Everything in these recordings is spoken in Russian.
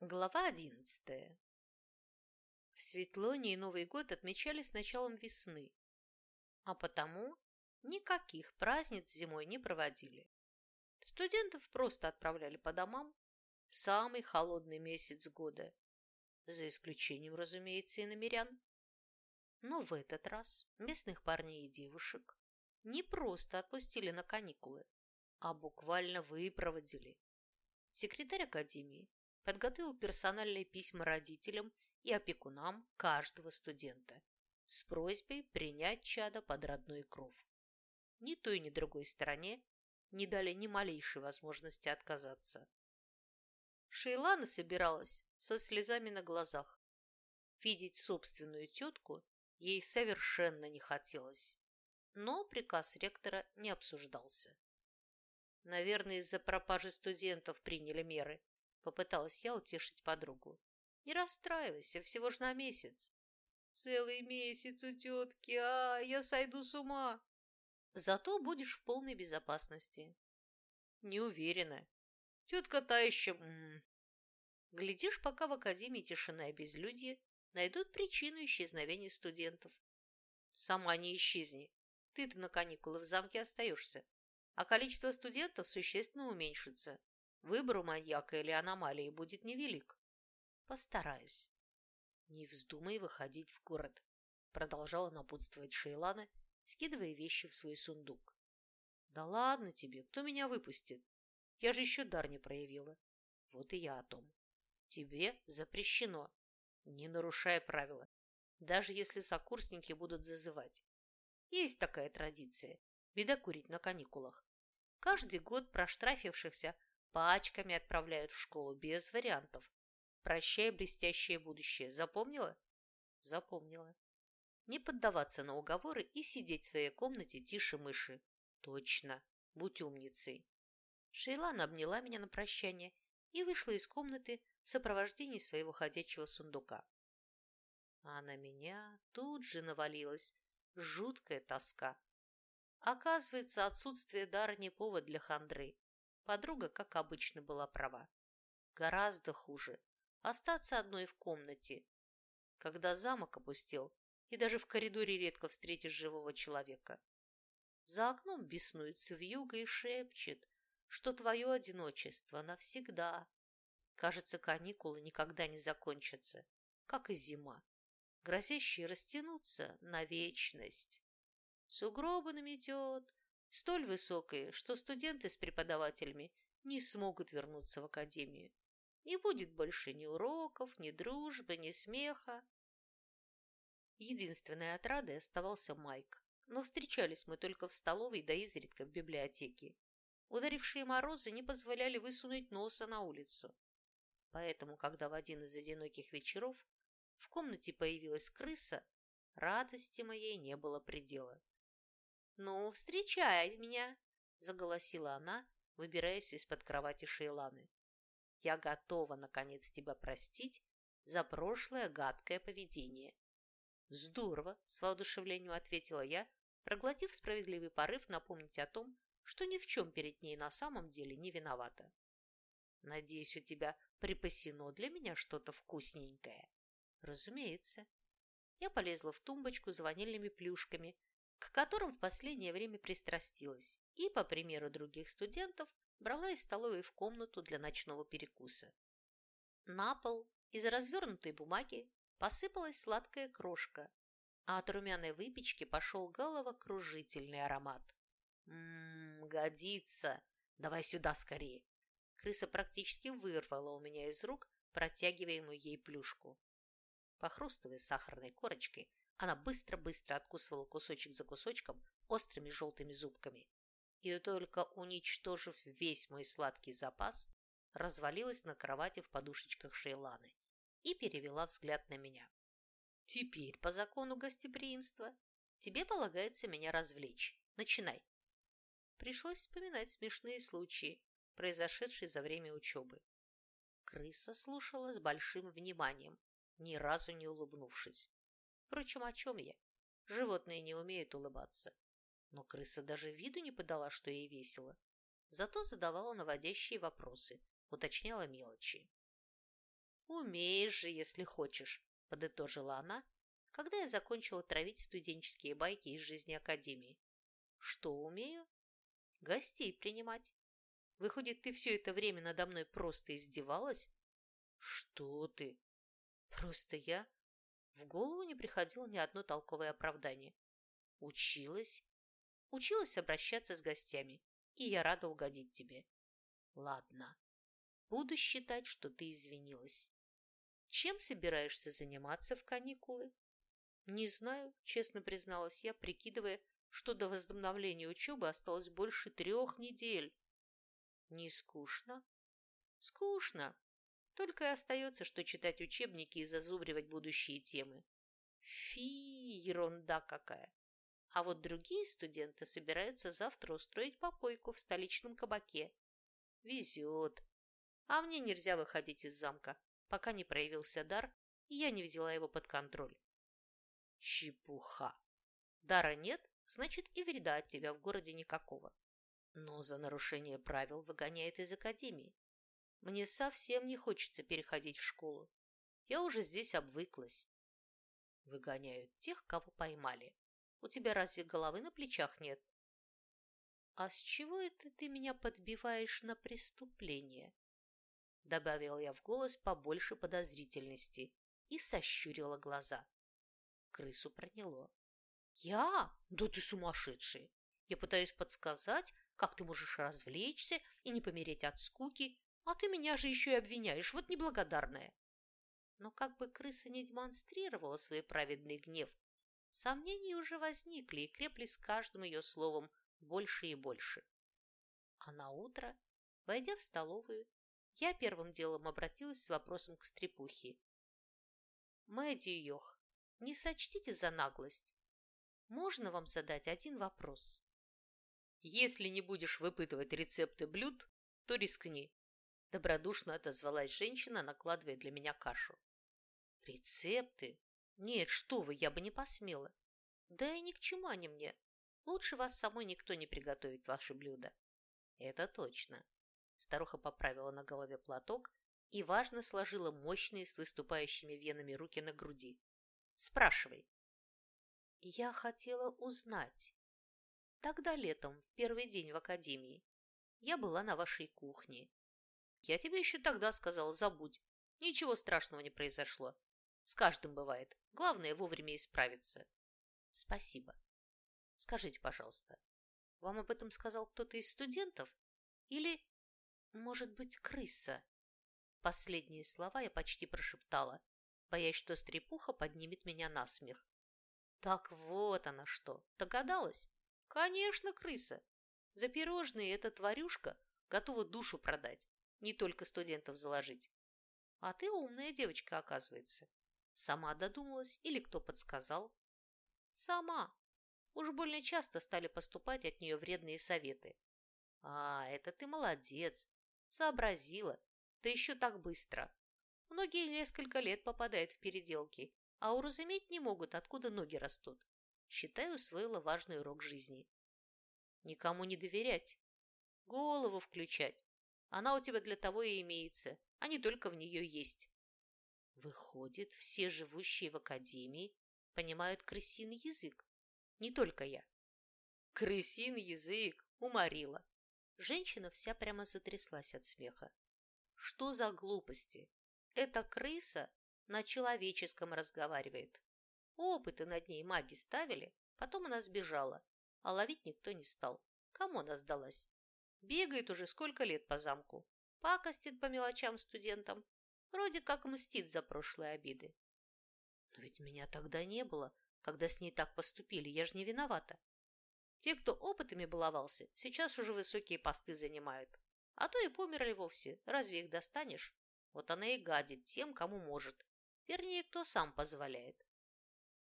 Глава одиннадцатая. В Светлоне Новый год отмечали с началом весны, а потому никаких праздниц зимой не проводили. Студентов просто отправляли по домам в самый холодный месяц года, за исключением, разумеется, и намерян. Но в этот раз местных парней и девушек не просто отпустили на каникулы, а буквально выпроводили. Секретарь академии подготовил персональные письма родителям и опекунам каждого студента с просьбой принять чада под родной кров. Ни той, ни другой стороне не дали ни малейшей возможности отказаться. Шейлана собиралась со слезами на глазах. Видеть собственную тетку ей совершенно не хотелось, но приказ ректора не обсуждался. Наверное, из-за пропажи студентов приняли меры, Попыталась я утешить подругу. Не расстраивайся, всего ж на месяц. Целый месяц у тетки, а я сойду с ума. Зато будешь в полной безопасности. Не уверена. Тетка та еще... Глядишь, пока в академии тишина и безлюдье, найдут причину исчезновения студентов. Сама не исчезни. Ты-то на каникулы в замке остаешься, а количество студентов существенно уменьшится. Выбор у маньяка или аномалии будет невелик. Постараюсь. Не вздумай выходить в город, продолжала напутствовать Шейлана, скидывая вещи в свой сундук. Да ладно тебе, кто меня выпустит? Я же еще дар не проявила. Вот и я о том. Тебе запрещено. Не нарушай правила, даже если сокурсники будут зазывать. Есть такая традиция – бедокурить на каникулах. Каждый год проштрафившихся Пачками отправляют в школу, без вариантов. Прощай блестящее будущее. Запомнила? Запомнила. Не поддаваться на уговоры и сидеть в своей комнате тише мыши. Точно. Будь умницей. Шейлана обняла меня на прощание и вышла из комнаты в сопровождении своего ходячего сундука. А на меня тут же навалилась жуткая тоска. Оказывается, отсутствие дара не повод для хандры. Подруга, как обычно, была права. Гораздо хуже остаться одной в комнате, когда замок опустел, и даже в коридоре редко встретишь живого человека. За окном беснуется вьюга и шепчет, что твое одиночество навсегда. Кажется, каникулы никогда не закончатся, как и зима, грозящие растянуться на вечность. Сугробы наметет, столь высокое, что студенты с преподавателями не смогут вернуться в академию. Не будет больше ни уроков, ни дружбы, ни смеха. Единственной отрадой оставался Майк, но встречались мы только в столовой да изредка в библиотеке. Ударившие морозы не позволяли высунуть носа на улицу. Поэтому, когда в один из одиноких вечеров в комнате появилась крыса, радости моей не было предела. «Ну, встречай меня!» – заголосила она, выбираясь из-под кровати Шейланы. «Я готова, наконец, тебя простить за прошлое гадкое поведение». «Здорово!» – с воодушевлением ответила я, проглотив справедливый порыв напомнить о том, что ни в чем перед ней на самом деле не виновата. «Надеюсь, у тебя припасено для меня что-то вкусненькое?» «Разумеется». Я полезла в тумбочку за ванильными плюшками, к которым в последнее время пристрастилась и, по примеру других студентов, брала из столовой в комнату для ночного перекуса. На пол из развернутой бумаги посыпалась сладкая крошка, а от румяной выпечки пошел головокружительный аромат. «Ммм, годится! Давай сюда скорее!» Крыса практически вырвала у меня из рук протягиваемую ей плюшку. Похрустывая сахарной корочкой, она быстро-быстро откусывала кусочек за кусочком острыми желтыми зубками. И только уничтожив весь мой сладкий запас, развалилась на кровати в подушечках Шейланы и перевела взгляд на меня. «Теперь, по закону гостеприимства, тебе полагается меня развлечь. Начинай». Пришлось вспоминать смешные случаи, произошедшие за время учебы. Крыса слушала с большим вниманием, ни разу не улыбнувшись. Впрочем, о чем я? Животные не умеют улыбаться. Но крыса даже виду не подала, что ей весело. Зато задавала наводящие вопросы, уточняла мелочи. Умеешь же, если хочешь, подытожила она, когда я закончила травить студенческие байки из жизни Академии. Что умею? Гостей принимать. Выходит, ты все это время надо мной просто издевалась? Что ты? Просто я... В голову не приходило ни одно толковое оправдание. Училась. Училась обращаться с гостями, и я рада угодить тебе. Ладно, буду считать, что ты извинилась. Чем собираешься заниматься в каникулы? Не знаю, честно призналась я, прикидывая, что до возобновления учебы осталось больше трех недель. Не скучно? Скучно. Только и остается, что читать учебники и зазубривать будущие темы. Фи, ерунда какая. А вот другие студенты собираются завтра устроить попойку в столичном кабаке. Везет. А мне нельзя выходить из замка, пока не проявился дар, и я не взяла его под контроль. Чепуха. Дара нет, значит и вреда от тебя в городе никакого. Но за нарушение правил выгоняет из академии. Мне совсем не хочется переходить в школу. Я уже здесь обвыклась. Выгоняют тех, кого поймали. У тебя разве головы на плечах нет? А с чего это ты меня подбиваешь на преступление? Добавила я в голос побольше подозрительности и сощурила глаза. Крысу проняло. Я? Да ты сумасшедший! Я пытаюсь подсказать, как ты можешь развлечься и не помереть от скуки, а ты меня же еще и обвиняешь, вот неблагодарная. Но как бы крыса не демонстрировала свой праведный гнев, сомнения уже возникли и крепли с каждым ее словом больше и больше. А на утро, войдя в столовую, я первым делом обратилась с вопросом к стрепухе. «Мэдди Йох, не сочтите за наглость. Можно вам задать один вопрос?» «Если не будешь выпытывать рецепты блюд, то рискни», Добродушно отозвалась женщина, накладывая для меня кашу. Рецепты? Нет, что вы, я бы не посмела. Да и ни к чему они мне. Лучше вас самой никто не приготовит ваши блюда. Это точно. Старуха поправила на голове платок и важно сложила мощные с выступающими венами руки на груди. Спрашивай. Я хотела узнать. Тогда летом, в первый день в академии, я была на вашей кухне я тебе еще тогда сказал, забудь. Ничего страшного не произошло. С каждым бывает. Главное вовремя исправиться. Спасибо. Скажите, пожалуйста, вам об этом сказал кто-то из студентов? Или, может быть, крыса? Последние слова я почти прошептала, боясь, что стрепуха поднимет меня на смех. Так вот она что, догадалась? Конечно, крыса. За пирожные эта тварюшка готова душу продать не только студентов заложить. А ты умная девочка, оказывается. Сама додумалась или кто подсказал? Сама. Уж больно часто стали поступать от нее вредные советы. А, это ты молодец. Сообразила. Да еще так быстро. Многие несколько лет попадают в переделки, а уразуметь не могут, откуда ноги растут. Считаю, усвоила важный урок жизни. Никому не доверять. Голову включать. Она у тебя для того и имеется, а не только в нее есть. Выходит, все живущие в академии понимают крысиный язык. Не только я. Крысин язык уморила. Женщина вся прямо затряслась от смеха. Что за глупости? Эта крыса на человеческом разговаривает. Опыты над ней маги ставили, потом она сбежала, а ловить никто не стал. Кому она сдалась? Бегает уже сколько лет по замку. Пакостит по мелочам студентам. Вроде как мстит за прошлые обиды. Но ведь меня тогда не было, когда с ней так поступили. Я же не виновата. Те, кто опытами баловался, сейчас уже высокие посты занимают. А то и померли вовсе. Разве их достанешь? Вот она и гадит тем, кому может. Вернее, кто сам позволяет.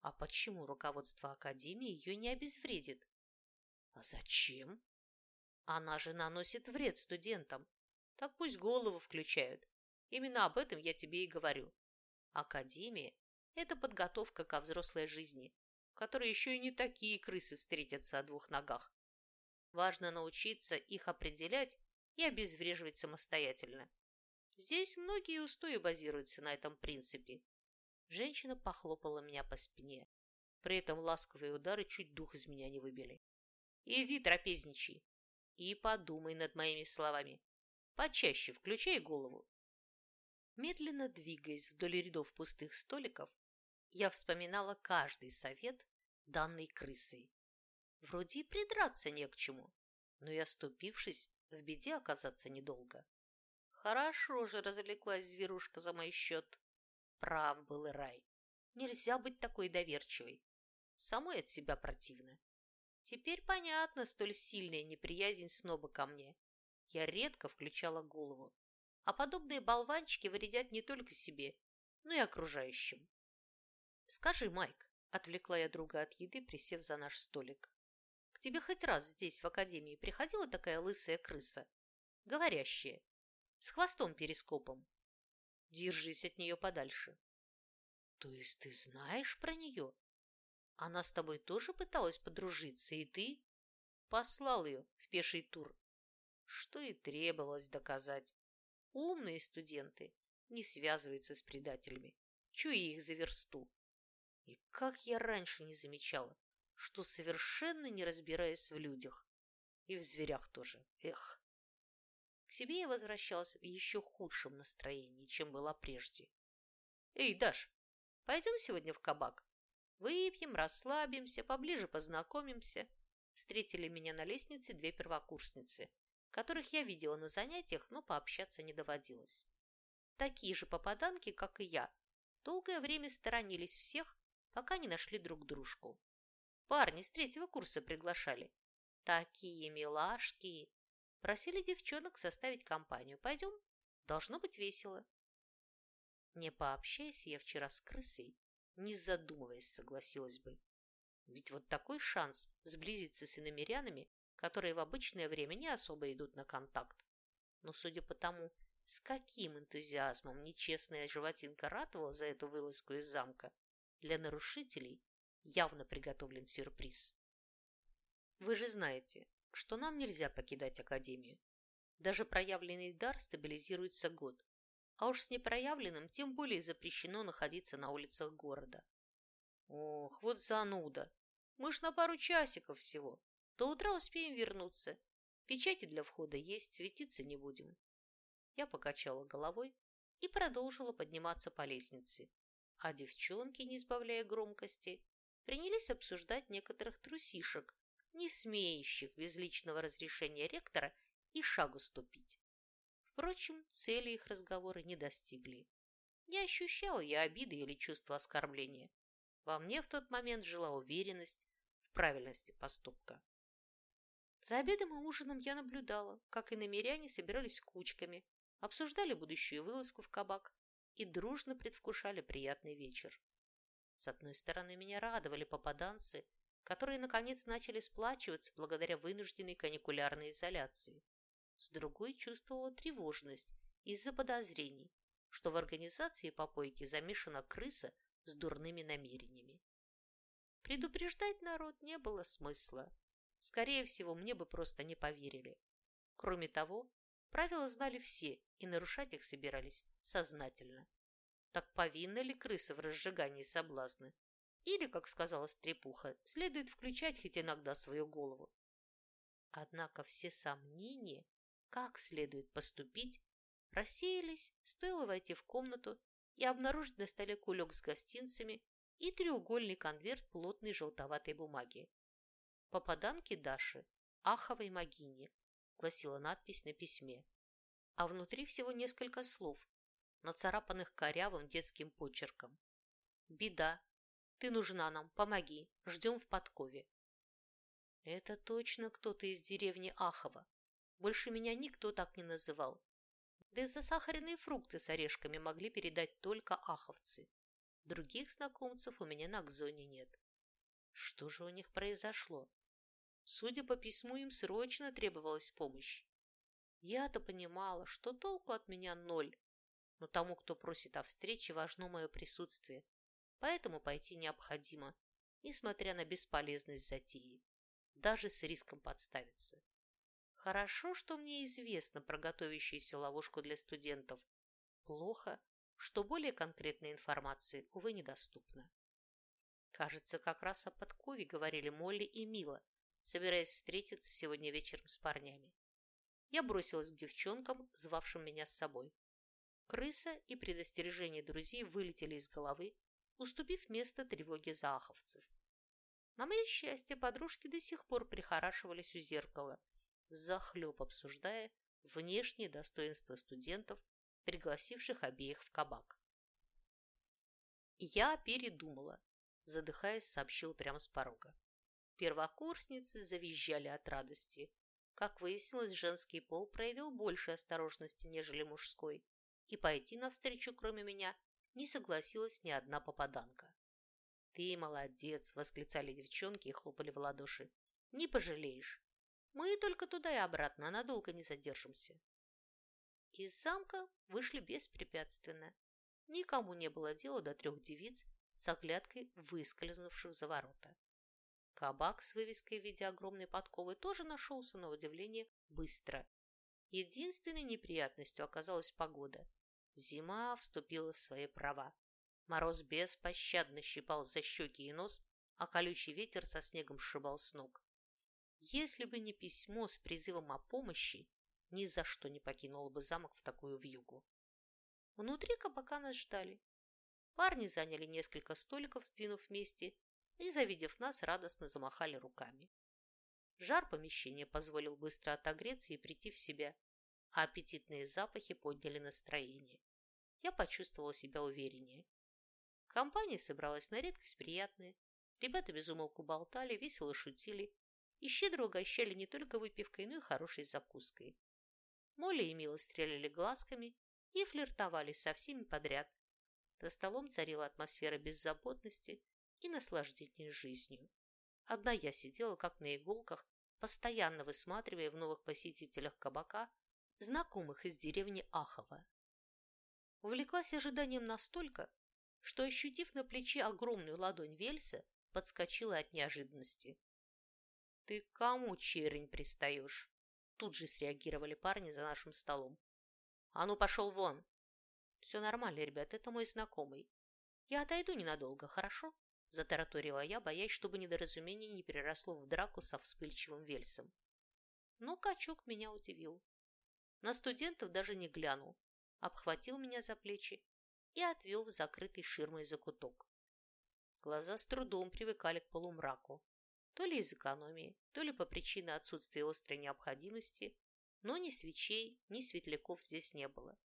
А почему руководство Академии ее не обезвредит? А зачем? Она же наносит вред студентам. Так пусть голову включают. Именно об этом я тебе и говорю. Академия – это подготовка ко взрослой жизни, в которой еще и не такие крысы встретятся о двух ногах. Важно научиться их определять и обезвреживать самостоятельно. Здесь многие устои базируются на этом принципе. Женщина похлопала меня по спине. При этом ласковые удары чуть дух из меня не выбили. Иди трапезничай и подумай над моими словами. Почаще включай голову. Медленно двигаясь вдоль рядов пустых столиков, я вспоминала каждый совет, данный крысой. Вроде и придраться не к чему, но и оступившись, в беде оказаться недолго. Хорошо же развлеклась зверушка за мой счет. Прав был и рай. Нельзя быть такой доверчивой. Самой от себя противно. Теперь понятно столь сильная неприязнь сноба ко мне. Я редко включала голову. А подобные болванчики вредят не только себе, но и окружающим. «Скажи, Майк», — отвлекла я друга от еды, присев за наш столик, «к тебе хоть раз здесь, в академии, приходила такая лысая крыса? Говорящая, с хвостом-перископом. Держись от нее подальше». «То есть ты знаешь про нее?» Она с тобой тоже пыталась подружиться, и ты послал ее в пеший тур. Что и требовалось доказать. Умные студенты не связываются с предателями, чуя их за версту. И как я раньше не замечала, что совершенно не разбираюсь в людях. И в зверях тоже. Эх. К себе я возвращалась в еще худшем настроении, чем была прежде. «Эй, Даш, пойдем сегодня в кабак?» Выпьем, расслабимся, поближе познакомимся. Встретили меня на лестнице две первокурсницы, которых я видела на занятиях, но пообщаться не доводилось. Такие же попаданки, как и я, долгое время сторонились всех, пока не нашли друг дружку. Парни с третьего курса приглашали. Такие милашки! Просили девчонок составить компанию. Пойдем? Должно быть весело. Не пообщайся я вчера с крысой, не задумываясь, согласилась бы. Ведь вот такой шанс сблизиться с иномерянами, которые в обычное время не особо идут на контакт. Но судя по тому, с каким энтузиазмом нечестная животинка ратовала за эту вылазку из замка, для нарушителей явно приготовлен сюрприз. Вы же знаете, что нам нельзя покидать Академию. Даже проявленный дар стабилизируется год, а уж с непроявленным тем более запрещено находиться на улицах города. Ох, вот зануда. Мы ж на пару часиков всего. До утра успеем вернуться. Печати для входа есть, светиться не будем. Я покачала головой и продолжила подниматься по лестнице. А девчонки, не сбавляя громкости, принялись обсуждать некоторых трусишек, не смеющих без личного разрешения ректора и шагу ступить. Впрочем, цели их разговоры не достигли. Не ощущала я обиды или чувства оскорбления. Во мне в тот момент жила уверенность в правильности поступка. За обедом и ужином я наблюдала, как и намеряне собирались кучками, обсуждали будущую вылазку в кабак и дружно предвкушали приятный вечер. С одной стороны, меня радовали попаданцы, которые наконец начали сплачиваться благодаря вынужденной каникулярной изоляции. С другой чувствовала тревожность из-за подозрений, что в организации попойки замешана крыса с дурными намерениями. Предупреждать народ не было смысла. Скорее всего, мне бы просто не поверили. Кроме того, правила знали все и нарушать их собирались сознательно. Так повинна ли крыса в разжигании соблазна? Или, как сказала Стрепуха, следует включать хоть иногда свою голову? Однако все сомнения как следует поступить, рассеялись, стоило войти в комнату и обнаружить на столе кулек с гостинцами и треугольный конверт плотной желтоватой бумаги. «Попаданки Даши, Аховой Магине», гласила надпись на письме. А внутри всего несколько слов, нацарапанных корявым детским почерком. «Беда. Ты нужна нам. Помоги. Ждем в подкове». Это точно кто-то из деревни Ахова. Больше меня никто так не называл. Да и засахаренные фрукты с орешками могли передать только аховцы. Других знакомцев у меня на Кзоне нет. Что же у них произошло? Судя по письму, им срочно требовалась помощь. Я-то понимала, что толку от меня ноль, но тому, кто просит о встрече, важно мое присутствие, поэтому пойти необходимо, несмотря на бесполезность затеи, даже с риском подставиться. Хорошо, что мне известно про готовящуюся ловушку для студентов, Плохо, что более конкретной информации, увы, недоступно. Кажется, как раз о подкове говорили Молли и Мила, собираясь встретиться сегодня вечером с парнями. Я бросилась к девчонкам, звавшим меня с собой. Крыса и предостережение друзей вылетели из головы, уступив место тревоге зааховцев. На мое счастье, подружки до сих пор прихорашивались у зеркала, захлеб обсуждая внешние достоинства студентов, пригласивших обеих в кабак. Я передумала, задыхаясь, сообщил прямо с порога. Первокурсницы завизжали от радости. Как выяснилось, женский пол проявил больше осторожности, нежели мужской, и пойти навстречу, кроме меня, не согласилась ни одна попаданка. «Ты молодец!» – восклицали девчонки и хлопали в ладоши. «Не пожалеешь! Мы только туда и обратно, а надолго не задержимся!» Из замка вышли беспрепятственно. Никому не было дела до трех девиц с оглядкой выскользнувших за ворота. Кабак с вывеской в виде огромной подковы тоже нашелся, на удивление, быстро. Единственной неприятностью оказалась погода. Зима вступила в свои права. Мороз беспощадно щипал за щеки и нос, а колючий ветер со снегом сшибал с ног. Если бы не письмо с призывом о помощи, ни за что не покинула бы замок в такую вьюгу. Внутри кабака нас ждали. Парни заняли несколько столиков, сдвинув вместе, и, завидев нас, радостно замахали руками. Жар помещения позволил быстро отогреться и прийти в себя, а аппетитные запахи подняли настроение. Я почувствовала себя увереннее. Компания собралась на редкость приятная. Ребята безумолку болтали, весело шутили и щедро угощали не только выпивкой, но и хорошей закуской. Молли и Мила стреляли глазками и флиртовали со всеми подряд, за столом царила атмосфера беззаботности и наслаждения жизнью. Одна я сидела как на иголках, постоянно высматривая в новых посетителях кабака знакомых из деревни Ахова. Увлеклась ожиданием настолько, что, ощутив на плече огромную ладонь Вельса, подскочила от неожиданности. «Ты кому, черень, пристаешь?» Тут же среагировали парни за нашим столом. «А ну, пошел вон!» «Все нормально, ребят, это мой знакомый. Я отойду ненадолго, хорошо?» Затараторила я, боясь, чтобы недоразумение не переросло в драку со вспыльчивым Вельсом. Но качок меня удивил. На студентов даже не глянул, обхватил меня за плечи и отвел в закрытый ширмой закуток. Глаза с трудом привыкали к полумраку, то ли из экономии, то ли по причине отсутствия острой необходимости, но ни свечей, ни светляков здесь не было.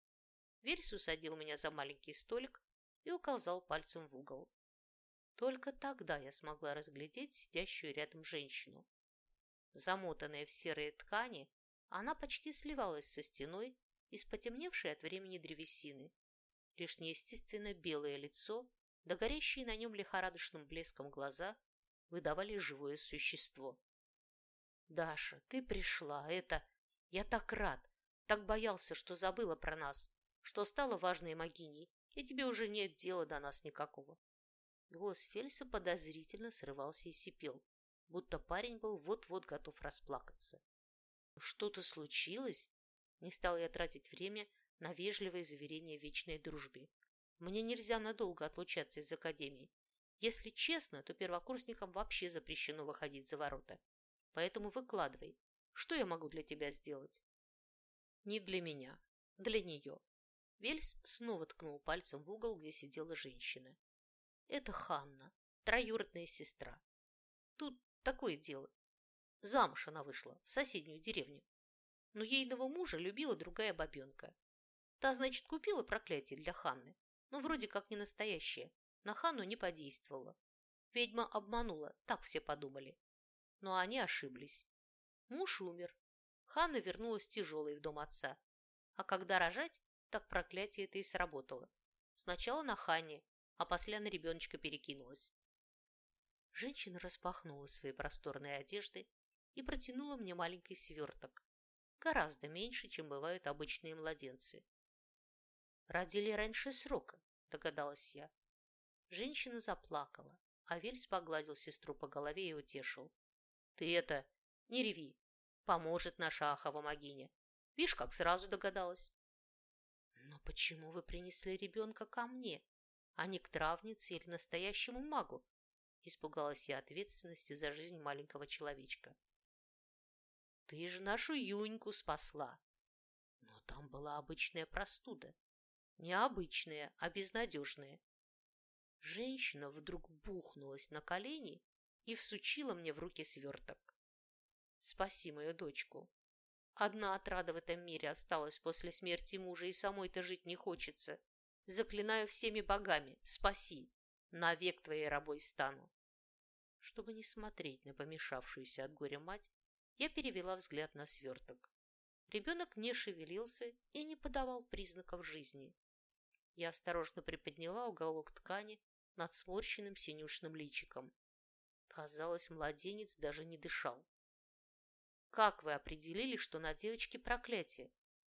Верс усадил меня за маленький столик и указал пальцем в угол. Только тогда я смогла разглядеть сидящую рядом женщину. Замотанная в серые ткани, она почти сливалась со стеной из потемневшей от времени древесины. Лишь неестественно белое лицо, да горящие на нем лихорадочным блеском глаза выдавали живое существо. «Даша, ты пришла, это... Я так рад, так боялся, что забыла про нас что стала важной могиней, и тебе уже нет дела до нас никакого. Голос Фельса подозрительно срывался и сипел, будто парень был вот-вот готов расплакаться. Что-то случилось? Не стал я тратить время на вежливое заверение вечной дружбе. Мне нельзя надолго отлучаться из академии. Если честно, то первокурсникам вообще запрещено выходить за ворота. Поэтому выкладывай, что я могу для тебя сделать? Не для меня, для нее. Вельс снова ткнул пальцем в угол, где сидела женщина. Это Ханна, троюродная сестра. Тут такое дело. Замуж она вышла, в соседнюю деревню. Но ейного мужа любила другая бабенка. Та, значит, купила проклятие для Ханны, но вроде как не настоящее. На Ханну не подействовала. Ведьма обманула, так все подумали. Но они ошиблись. Муж умер. Ханна вернулась тяжелой в дом отца. А когда рожать, так проклятие это и сработало. Сначала на Хане, а после на ребеночка перекинулась. Женщина распахнула свои просторные одежды и протянула мне маленький сверток. Гораздо меньше, чем бывают обычные младенцы. «Родили раньше срока», – догадалась я. Женщина заплакала, а Вельс погладил сестру по голове и утешил. «Ты это, не реви, поможет наша Ахова Магиня. Видишь, как сразу догадалась». Но почему вы принесли ребенка ко мне, а не к травнице или настоящему магу? Испугалась я ответственности за жизнь маленького человечка. Ты же нашу Юньку спасла. Но там была обычная простуда. Не обычная, а безнадежная. Женщина вдруг бухнулась на колени и всучила мне в руки сверток. Спаси мою дочку. Одна отрада в этом мире осталась после смерти мужа, и самой-то жить не хочется. Заклинаю всеми богами, спаси. Навек твоей рабой стану. Чтобы не смотреть на помешавшуюся от горя мать, я перевела взгляд на сверток. Ребенок не шевелился и не подавал признаков жизни. Я осторожно приподняла уголок ткани над сморщенным синюшным личиком. Казалось, младенец даже не дышал. «Как вы определили, что на девочке проклятие?»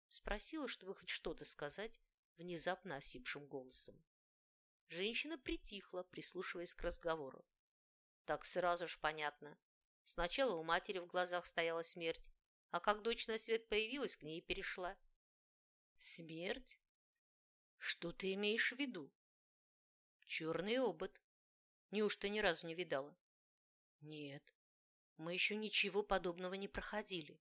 Спросила, чтобы хоть что-то сказать, внезапно осипшим голосом. Женщина притихла, прислушиваясь к разговору. Так сразу ж понятно. Сначала у матери в глазах стояла смерть, а как дочь на свет появилась, к ней перешла. Смерть? Что ты имеешь в виду? Черный обод. Неужто ни разу не видала? Нет, мы еще ничего подобного не проходили.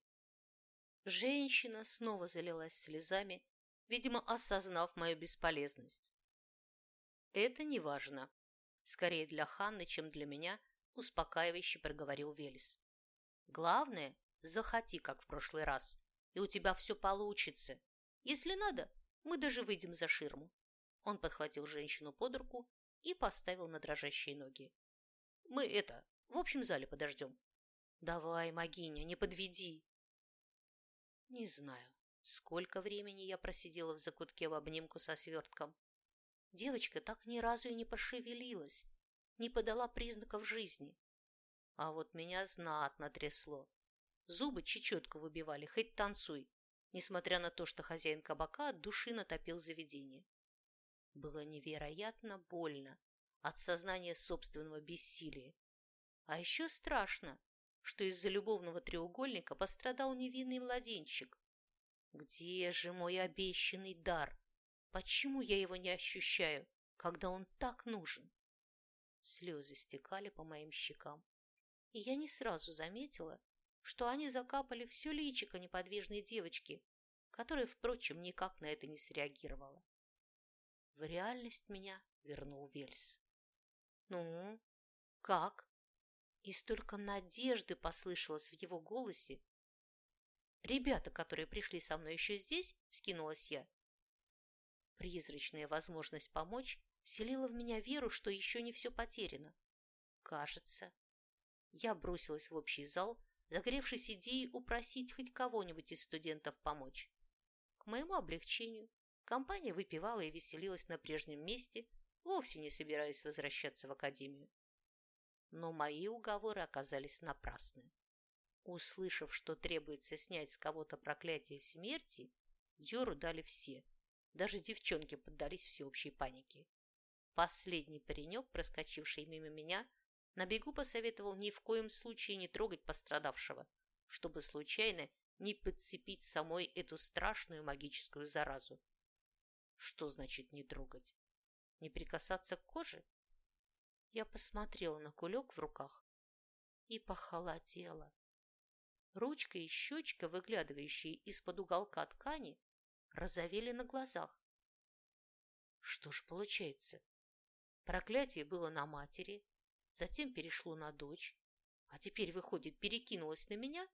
Женщина снова залилась слезами, видимо, осознав мою бесполезность. Это не важно. Скорее для Ханны, чем для меня, успокаивающе проговорил Велес. Главное, захоти, как в прошлый раз, и у тебя все получится. Если надо, мы даже выйдем за ширму. Он подхватил женщину под руку и поставил на дрожащие ноги. Мы это, в общем зале подождем. Давай, Магиня, не подведи. Не знаю, сколько времени я просидела в закутке в обнимку со свертком. Девочка так ни разу и не пошевелилась, не подала признаков жизни. А вот меня знатно трясло. Зубы чечетку выбивали, хоть танцуй, несмотря на то, что хозяин кабака от души натопил заведение. Было невероятно больно от сознания собственного бессилия. А еще страшно, что из-за любовного треугольника пострадал невинный младенчик. Где же мой обещанный дар? Почему я его не ощущаю, когда он так нужен? Слезы стекали по моим щекам, и я не сразу заметила, что они закапали все личико неподвижной девочки, которая, впрочем, никак на это не среагировала. В реальность меня вернул Вельс. «Ну, как?» И столько надежды послышалось в его голосе. «Ребята, которые пришли со мной еще здесь?» – вскинулась я. Призрачная возможность помочь вселила в меня веру, что еще не все потеряно. Кажется. Я бросилась в общий зал, загревшись идеей упросить хоть кого-нибудь из студентов помочь. К моему облегчению компания выпивала и веселилась на прежнем месте, вовсе не собираясь возвращаться в академию но мои уговоры оказались напрасны. Услышав, что требуется снять с кого-то проклятие смерти, дёру дали все. Даже девчонки поддались всеобщей панике. Последний паренек, проскочивший мимо меня, на бегу посоветовал ни в коем случае не трогать пострадавшего, чтобы случайно не подцепить самой эту страшную магическую заразу. Что значит не трогать? Не прикасаться к коже? Я посмотрела на кулек в руках и похолодела. Ручка и щечка, выглядывающие из-под уголка ткани, разовели на глазах. Что ж получается? Проклятие было на матери, затем перешло на дочь, а теперь, выходит, перекинулось на меня?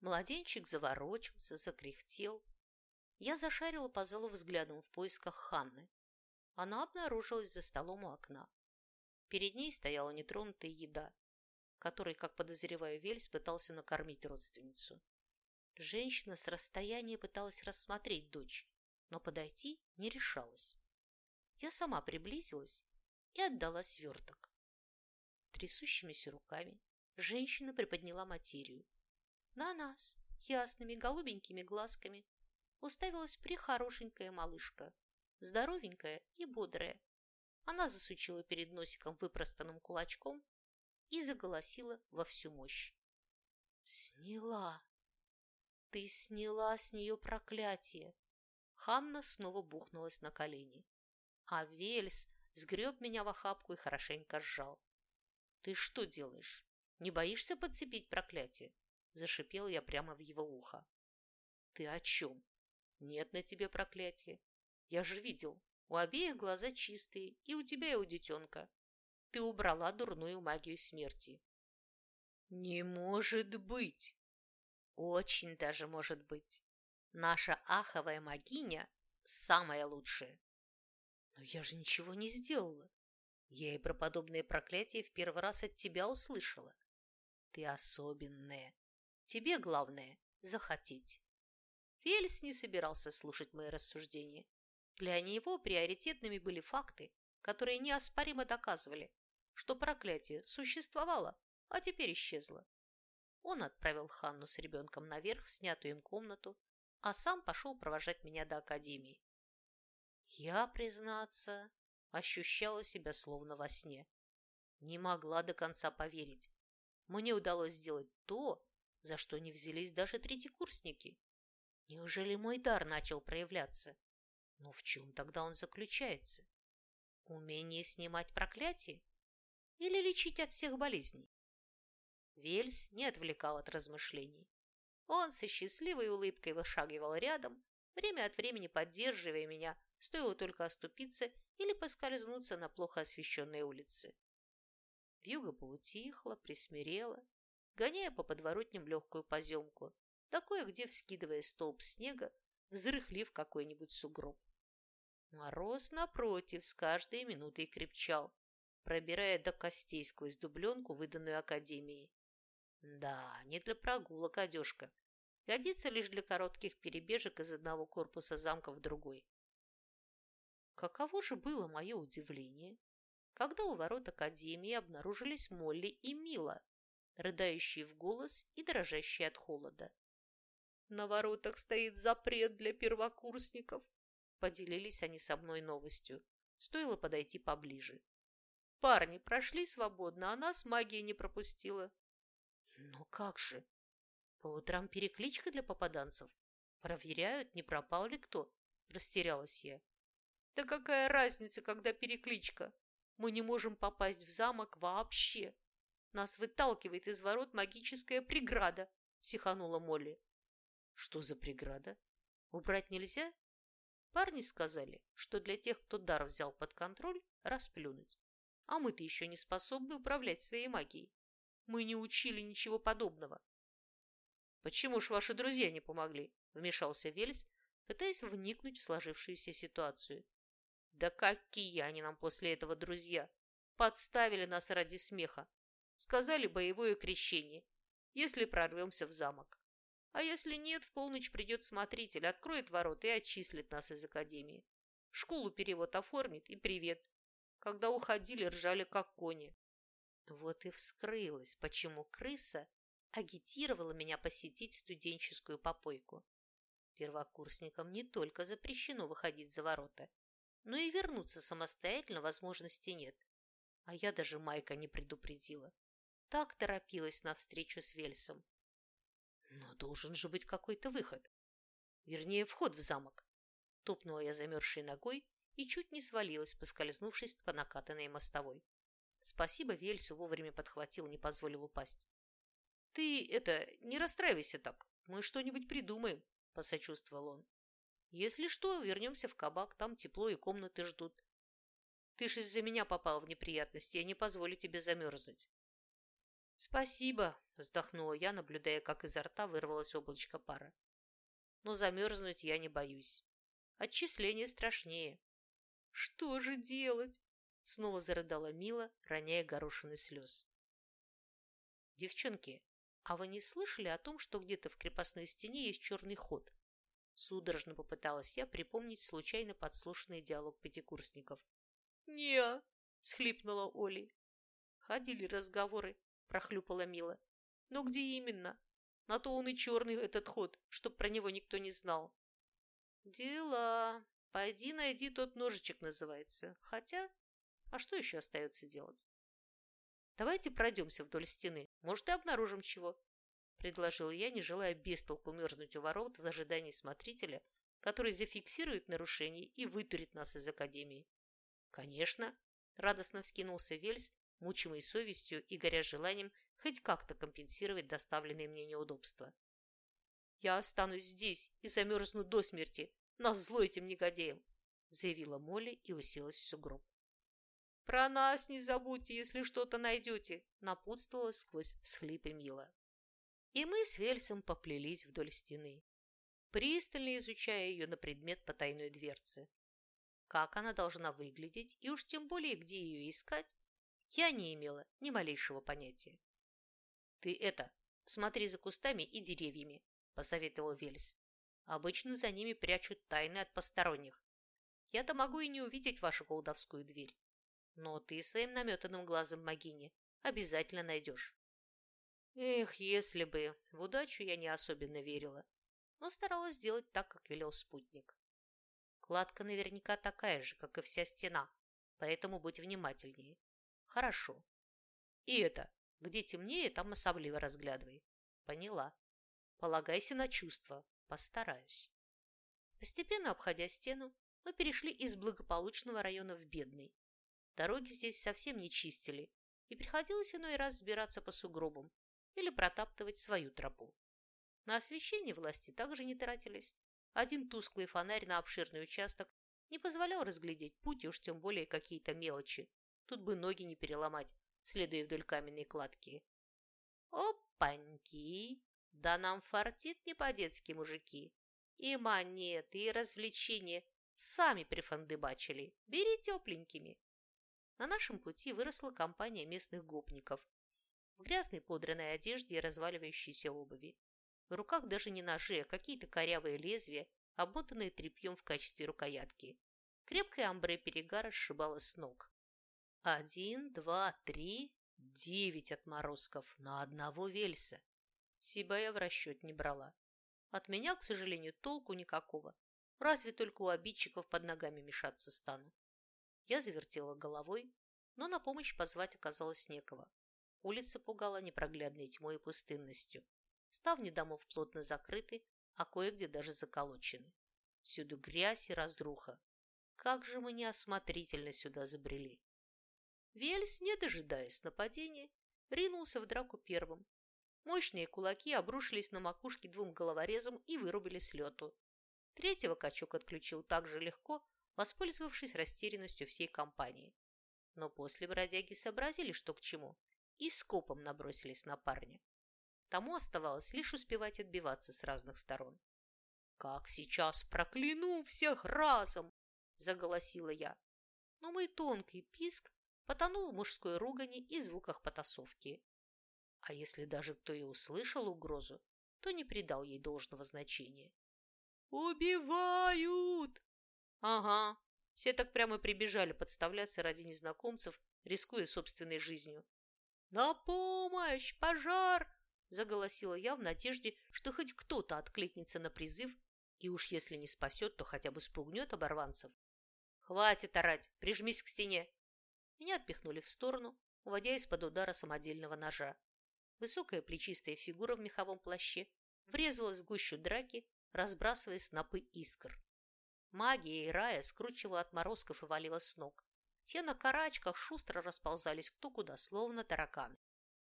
Младенчик заворочился, закряхтел. Я зашарила по залу взглядом в поисках Ханны. Она обнаружилась за столом у окна. Перед ней стояла нетронутая еда, которой, как подозреваю, Вельс пытался накормить родственницу. Женщина с расстояния пыталась рассмотреть дочь, но подойти не решалась. Я сама приблизилась и отдала сверток. Трясущимися руками женщина приподняла материю. На нас, ясными голубенькими глазками, уставилась прихорошенькая малышка, здоровенькая и бодрая, она засучила перед носиком выпростанным кулачком и заголосила во всю мощь. «Сняла! Ты сняла с нее проклятие! Ханна снова бухнулась на колени. А Вельс сгреб меня в охапку и хорошенько сжал. «Ты что делаешь? Не боишься подцепить проклятие?» Зашипел я прямо в его ухо. «Ты о чем? Нет на тебе проклятия. Я же видел, у обеих глаза чистые, и у тебя, и у детенка. Ты убрала дурную магию смерти». «Не может быть!» «Очень даже может быть. Наша аховая магиня самая лучшая. Но я же ничего не сделала. Я и про подобные проклятия в первый раз от тебя услышала. Ты особенная. Тебе главное – захотеть. Фельс не собирался слушать мои рассуждения. Для него приоритетными были факты, которые неоспоримо доказывали, что проклятие существовало, а теперь исчезло. Он отправил Ханну с ребенком наверх в снятую им комнату, а сам пошел провожать меня до академии. Я, признаться, ощущала себя словно во сне. Не могла до конца поверить. Мне удалось сделать то, за что не взялись даже третьекурсники. Неужели мой дар начал проявляться? Но в чем тогда он заключается? Умение снимать проклятие? Или лечить от всех болезней? Вельс не отвлекал от размышлений. Он со счастливой улыбкой вышагивал рядом, время от времени поддерживая меня стоило только оступиться или поскользнуться на плохо освещенной улице. Вьюга поутихла, присмирела, гоняя по подворотням легкую поземку, такое, где, вскидывая столб снега, взрыхлив какой-нибудь сугроб. Мороз, напротив, с каждой минутой крепчал, пробирая до костей сквозь дубленку, выданную Академией. Да, не для прогулок одежка. Годится лишь для коротких перебежек из одного корпуса замка в другой. Каково же было мое удивление, когда у ворот Академии обнаружились Молли и Мила, рыдающие в голос и дрожащие от холода. «На воротах стоит запрет для первокурсников», – поделились они со мной новостью. Стоило подойти поближе. «Парни прошли свободно, а нас магия не пропустила». «Ну как же? По утрам перекличка для попаданцев. Проверяют, не пропал ли кто?» – растерялась я. Да какая разница, когда перекличка? Мы не можем попасть в замок вообще. Нас выталкивает из ворот магическая преграда, психанула Молли. Что за преграда? Убрать нельзя? Парни сказали, что для тех, кто дар взял под контроль, расплюнуть. А мы-то еще не способны управлять своей магией. Мы не учили ничего подобного. Почему ж ваши друзья не помогли? Вмешался Вельс, пытаясь вникнуть в сложившуюся ситуацию. Да какие они нам после этого друзья! Подставили нас ради смеха. Сказали боевое крещение, если прорвемся в замок. А если нет, в полночь придет смотритель, откроет ворота и отчислит нас из академии. В школу перевод оформит и привет. Когда уходили, ржали как кони. Вот и вскрылось, почему крыса агитировала меня посетить студенческую попойку. Первокурсникам не только запрещено выходить за ворота, но и вернуться самостоятельно возможности нет. А я даже Майка не предупредила. Так торопилась на встречу с Вельсом. Но должен же быть какой-то выход. Вернее, вход в замок. Топнула я замерзшей ногой и чуть не свалилась, поскользнувшись по накатанной мостовой. Спасибо Вельсу вовремя подхватил, не позволил упасть. «Ты, это, не расстраивайся так. Мы что-нибудь придумаем», – посочувствовал он. Если что, вернемся в кабак, там тепло и комнаты ждут. Ты ж из-за меня попал в неприятности, я не позволю тебе замерзнуть. Спасибо, вздохнула я, наблюдая, как изо рта вырвалось облачко пара. Но замерзнуть я не боюсь. Отчисление страшнее. Что же делать? Снова зарыдала Мила, роняя горошины слез. Девчонки, а вы не слышали о том, что где-то в крепостной стене есть черный ход? Судорожно попыталась я припомнить случайно подслушанный диалог пятикурсников. «Не!» – схлипнула Оли. «Ходили разговоры», – прохлюпала Мила. «Но где именно? На то он и черный этот ход, чтоб про него никто не знал». «Дела. Пойди найди тот ножичек называется. Хотя, а что еще остается делать?» «Давайте пройдемся вдоль стены. Может, и обнаружим чего», предложил я, не желая без толку мерзнуть у ворот в ожидании смотрителя, который зафиксирует нарушение и вытурит нас из Академии. Конечно, радостно вскинулся Вельс, мучимый совестью и горя желанием хоть как-то компенсировать доставленные мне неудобства. «Я останусь здесь и замерзну до смерти, на зло этим негодяям!» заявила Молли и уселась в сугроб. «Про нас не забудьте, если что-то найдете!» напутствовала сквозь всхлипы Мила. И мы с Вельсом поплелись вдоль стены, пристально изучая ее на предмет потайной дверцы. Как она должна выглядеть и уж тем более где ее искать, я не имела ни малейшего понятия. «Ты это, смотри за кустами и деревьями», – посоветовал Вельс. «Обычно за ними прячут тайны от посторонних. Я-то могу и не увидеть вашу колдовскую дверь. Но ты своим наметанным глазом Магине обязательно найдешь». Эх, если бы. В удачу я не особенно верила, но старалась сделать так, как велел спутник. Кладка наверняка такая же, как и вся стена, поэтому будь внимательнее. Хорошо. И это, где темнее, там особливо разглядывай. Поняла. Полагайся на чувства. Постараюсь. Постепенно обходя стену, мы перешли из благополучного района в бедный. Дороги здесь совсем не чистили, и приходилось иной раз сбираться по сугробам или протаптывать свою тропу. На освещение власти также не тратились. Один тусклый фонарь на обширный участок не позволял разглядеть путь, уж тем более какие-то мелочи, Тут бы ноги не переломать, следуя вдоль каменной кладки. Опаньки! Да нам фартит не по-детски, мужики. И монеты, и развлечения сами прифандыбачили. Бери тепленькими. На нашем пути выросла компания местных гопников. В грязной подранной одежде и разваливающейся обуви. В руках даже не ножи, а какие-то корявые лезвия, обмотанные тряпьем в качестве рукоятки. Крепкое амбре перегара сшибало с ног. Один, два, три, девять отморозков на одного вельса. Себя я в расчет не брала. От меня, к сожалению, толку никакого. Разве только у обидчиков под ногами мешаться стану. Я завертела головой, но на помощь позвать оказалось некого. Улица пугала непроглядной тьмой и пустынностью. Ставни домов плотно закрыты, а кое-где даже заколочены. Всюду грязь и разруха. Как же мы неосмотрительно сюда забрели. Вельс, не дожидаясь нападения, ринулся в драку первым. Мощные кулаки обрушились на макушки двум головорезам и вырубили с лету. Третьего качок отключил так же легко, воспользовавшись растерянностью всей компании. Но после бродяги сообразили, что к чему, и скопом набросились на парня. Тому оставалось лишь успевать отбиваться с разных сторон. «Как сейчас прокляну всех разом!» – заголосила я. Но мой тонкий писк потонул в мужской ругани и звуках потасовки. А если даже кто и услышал угрозу, то не придал ей должного значения. «Убивают!» «Ага, все так прямо прибежали подставляться ради незнакомцев, рискуя собственной жизнью. «На помощь! Пожар!» – заголосила я в надежде, что хоть кто-то откликнется на призыв и уж если не спасет, то хотя бы спугнет оборванцев. «Хватит орать! Прижмись к стене!» Меня отпихнули в сторону, уводя из-под удара самодельного ножа. Высокая плечистая фигура в меховом плаще врезалась в гущу драки, разбрасывая снопы искр. Магия и рая скручивала отморозков и валила с ног. Те на карачках шустро расползались кто куда, словно тараканы.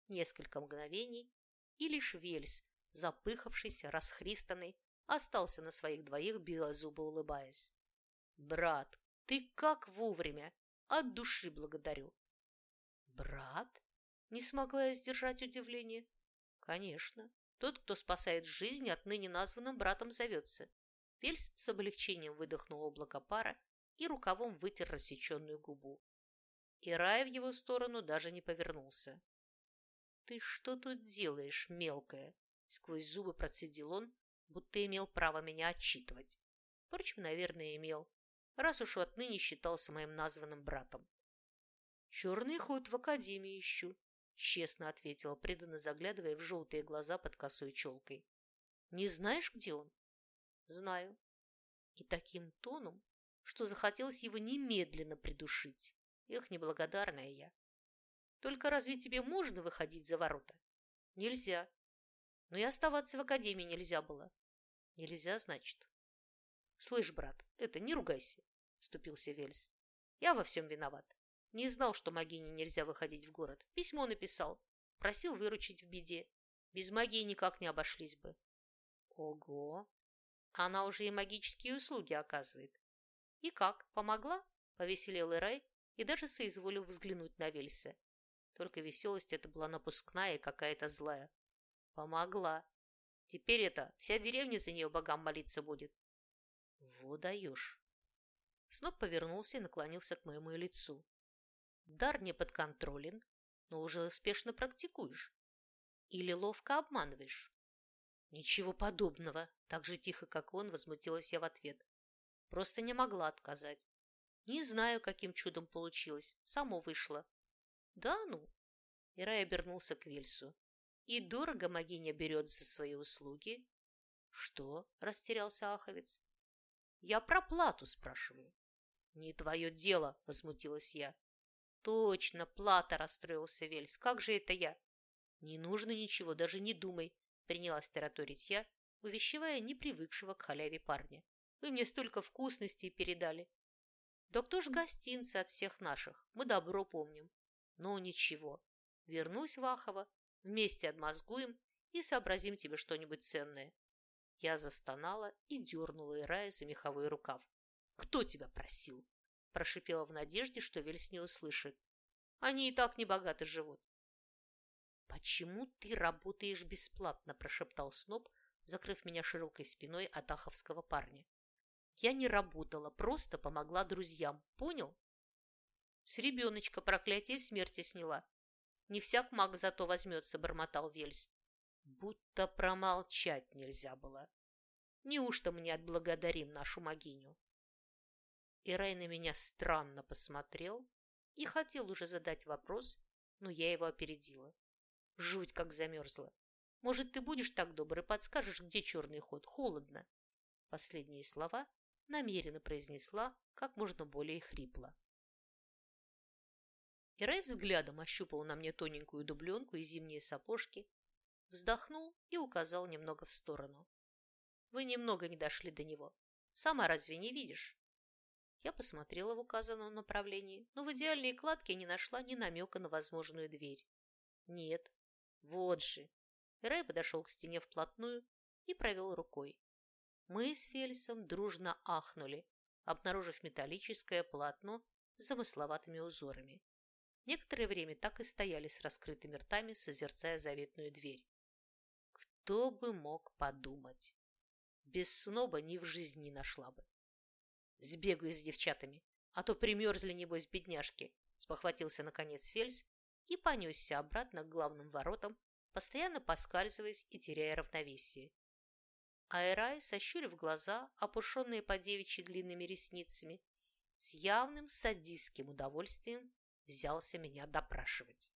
Несколько мгновений, и лишь Вельс, запыхавшийся, расхристанный, остался на своих двоих, белозубо улыбаясь. «Брат, ты как вовремя! От души благодарю. Брат? Не смогла я сдержать удивление. Конечно, тот, кто спасает жизнь, отныне названным братом зовется. Пельс с облегчением выдохнул облако пара и рукавом вытер рассеченную губу. И Рай в его сторону даже не повернулся. «Ты что тут делаешь, мелкая?» Сквозь зубы процедил он, будто имел право меня отчитывать. Впрочем, наверное, имел раз уж отныне считался моим названным братом. «Черный ход в академии ищу», — честно ответила, преданно заглядывая в желтые глаза под косой челкой. «Не знаешь, где он?» «Знаю». И таким тоном, что захотелось его немедленно придушить. Эх, неблагодарная я. Только разве тебе можно выходить за ворота? Нельзя. Но и оставаться в академии нельзя было. Нельзя, значит. Слышь, брат, это не ругайся, вступился Вельс. Я во всем виноват. Не знал, что Магине нельзя выходить в город. Письмо написал. Просил выручить в беде. Без магии никак не обошлись бы. Ого! Она уже и магические услуги оказывает. И как, помогла? Повеселел Ирай и даже соизволил взглянуть на Вельса. Только веселость эта была напускная и какая-то злая. Помогла. Теперь это, вся деревня за нее богам молиться будет. Во даешь. Сноб повернулся и наклонился к моему лицу. Дар не подконтролен, но уже успешно практикуешь. Или ловко обманываешь. Ничего подобного, так же тихо, как он, возмутилась я в ответ. Просто не могла отказать. Не знаю, каким чудом получилось, само вышло. Да ну. Ирай обернулся к Вильсу. И дорого могиня берет за свои услуги? Что? Растерялся Аховец. Я про плату спрашиваю. Не твое дело, возмутилась я. Точно, плата, расстроился Вельс. Как же это я? Не нужно ничего, даже не думай, принялась тараторить я, увещевая непривыкшего к халяве парня. Вы мне столько вкусностей передали. Да кто ж гостинцы от всех наших? Мы добро помним. Ну, ничего. Вернусь в Ахово, вместе отмозгуем и сообразим тебе что-нибудь ценное. Я застонала и дернула Ирая за меховой рукав. «Кто тебя просил?» Прошипела в надежде, что Вельс не услышит. «Они и так небогато живут». «Почему ты работаешь бесплатно?» прошептал Сноб, закрыв меня широкой спиной от аховского парня. «Я не работала, просто помогла друзьям. Понял?» С ребеночка проклятие смерти сняла. Не всяк маг зато возьмется, бормотал Вельс. Будто промолчать нельзя было. Неужто мы не отблагодарим нашу могиню? Ирай на меня странно посмотрел и хотел уже задать вопрос, но я его опередила. Жуть как замерзла. Может, ты будешь так добр и подскажешь, где черный ход? Холодно. Последние слова намеренно произнесла как можно более хрипло. И Рэй взглядом ощупал на мне тоненькую дубленку и зимние сапожки, вздохнул и указал немного в сторону. «Вы немного не дошли до него. Сама разве не видишь?» Я посмотрела в указанном направлении, но в идеальной кладке не нашла ни намека на возможную дверь. «Нет. Вот же!» Рэй подошел к стене вплотную и провел рукой. Мы с Фелисом дружно ахнули, обнаружив металлическое полотно с замысловатыми узорами. Некоторое время так и стояли с раскрытыми ртами, созерцая заветную дверь. Кто бы мог подумать? Без сноба ни в жизни не нашла бы. Сбегаю с девчатами, а то примерзли, небось, бедняжки, спохватился, наконец, Фельс и понесся обратно к главным воротам, постоянно поскальзываясь и теряя равновесие. Айрай, сощурив глаза, опушенные по девичьи длинными ресницами, с явным садистским удовольствием взялся меня допрашивать.